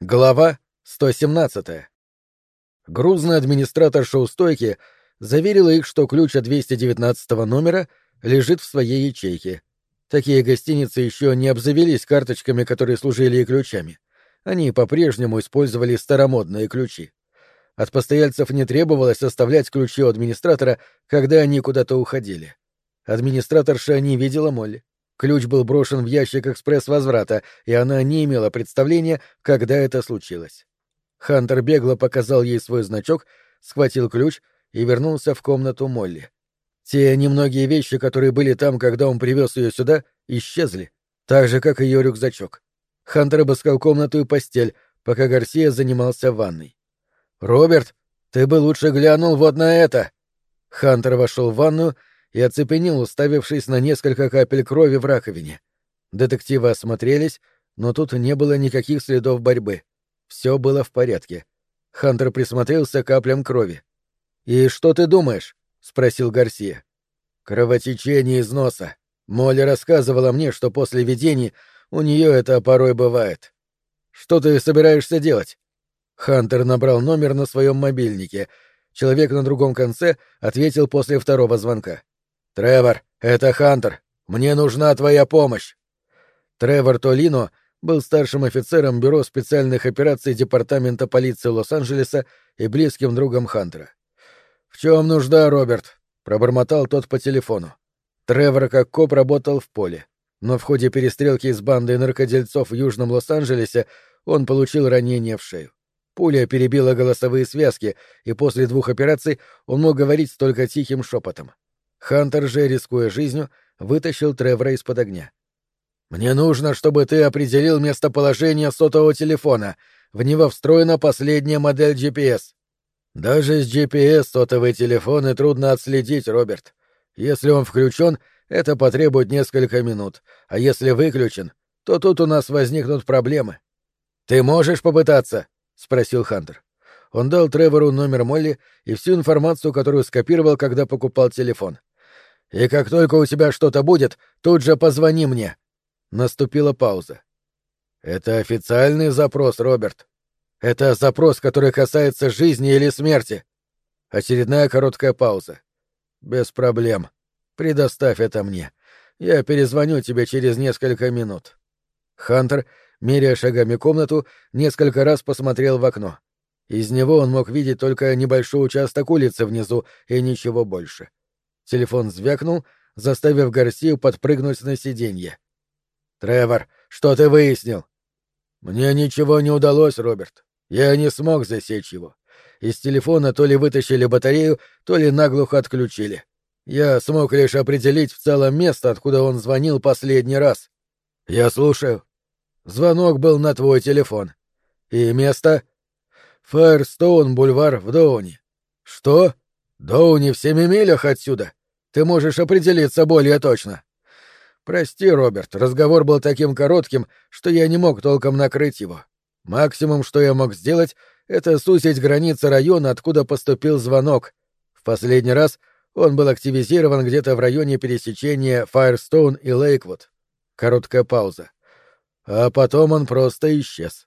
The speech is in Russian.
Глава 117. Грузный администратор шоу-стойки заверила их, что ключ от 219 номера лежит в своей ячейке. Такие гостиницы еще не обзавелись карточками, которые служили и ключами. Они по-прежнему использовали старомодные ключи. От постояльцев не требовалось оставлять ключи у администратора, когда они куда-то уходили. Администраторша не видела Молли. Ключ был брошен в ящик экспресс-возврата, и она не имела представления, когда это случилось. Хантер бегло показал ей свой значок, схватил ключ и вернулся в комнату Молли. Те немногие вещи, которые были там, когда он привез ее сюда, исчезли, так же, как ее рюкзачок. Хантер обыскал комнату и постель, пока Гарсия занимался ванной. «Роберт, ты бы лучше глянул вот на это!» Хантер вошел в ванную и оцепенел, уставившись на несколько капель крови в раковине. Детективы осмотрелись, но тут не было никаких следов борьбы. Все было в порядке. Хантер присмотрелся к каплям крови. «И что ты думаешь?» — спросил Гарсия. «Кровотечение из носа. Молли рассказывала мне, что после видений у нее это порой бывает. Что ты собираешься делать?» Хантер набрал номер на своем мобильнике. Человек на другом конце ответил после второго звонка. «Тревор, это Хантер. Мне нужна твоя помощь». Тревор Толино был старшим офицером Бюро специальных операций Департамента полиции Лос-Анджелеса и близким другом Хантера. «В чем нужда, Роберт?» — пробормотал тот по телефону. Тревор как коп работал в поле, но в ходе перестрелки с бандой наркодельцов в Южном Лос-Анджелесе он получил ранение в шею. Пуля перебила голосовые связки, и после двух операций он мог говорить только тихим шепотом. Хантер же, рискуя жизнью, вытащил Тревора из-под огня. «Мне нужно, чтобы ты определил местоположение сотового телефона. В него встроена последняя модель GPS». «Даже с GPS сотовые телефоны трудно отследить, Роберт. Если он включен, это потребует несколько минут, а если выключен, то тут у нас возникнут проблемы». «Ты можешь попытаться?» — спросил Хантер. Он дал Тревору номер Молли и всю информацию, которую скопировал, когда покупал телефон. И как только у тебя что-то будет, тут же позвони мне. Наступила пауза. Это официальный запрос, Роберт. Это запрос, который касается жизни или смерти. Очередная короткая пауза. Без проблем. Предоставь это мне. Я перезвоню тебе через несколько минут. Хантер, меряя шагами комнату, несколько раз посмотрел в окно. Из него он мог видеть только небольшой участок улицы внизу и ничего больше. — Телефон звякнул, заставив Гарсию подпрыгнуть на сиденье. «Тревор, что ты выяснил?» «Мне ничего не удалось, Роберт. Я не смог засечь его. Из телефона то ли вытащили батарею, то ли наглухо отключили. Я смог лишь определить в целом место, откуда он звонил последний раз. Я слушаю. Звонок был на твой телефон. И место? Фэрстоун бульвар в Доуне. Что? Доуни в семи милях отсюда. Ты можешь определиться более точно. Прости, Роберт, разговор был таким коротким, что я не мог толком накрыть его. Максимум, что я мог сделать, это сузить границы района, откуда поступил звонок. В последний раз он был активизирован где-то в районе пересечения Файрстоун и Лейквуд. Короткая пауза. А потом он просто исчез.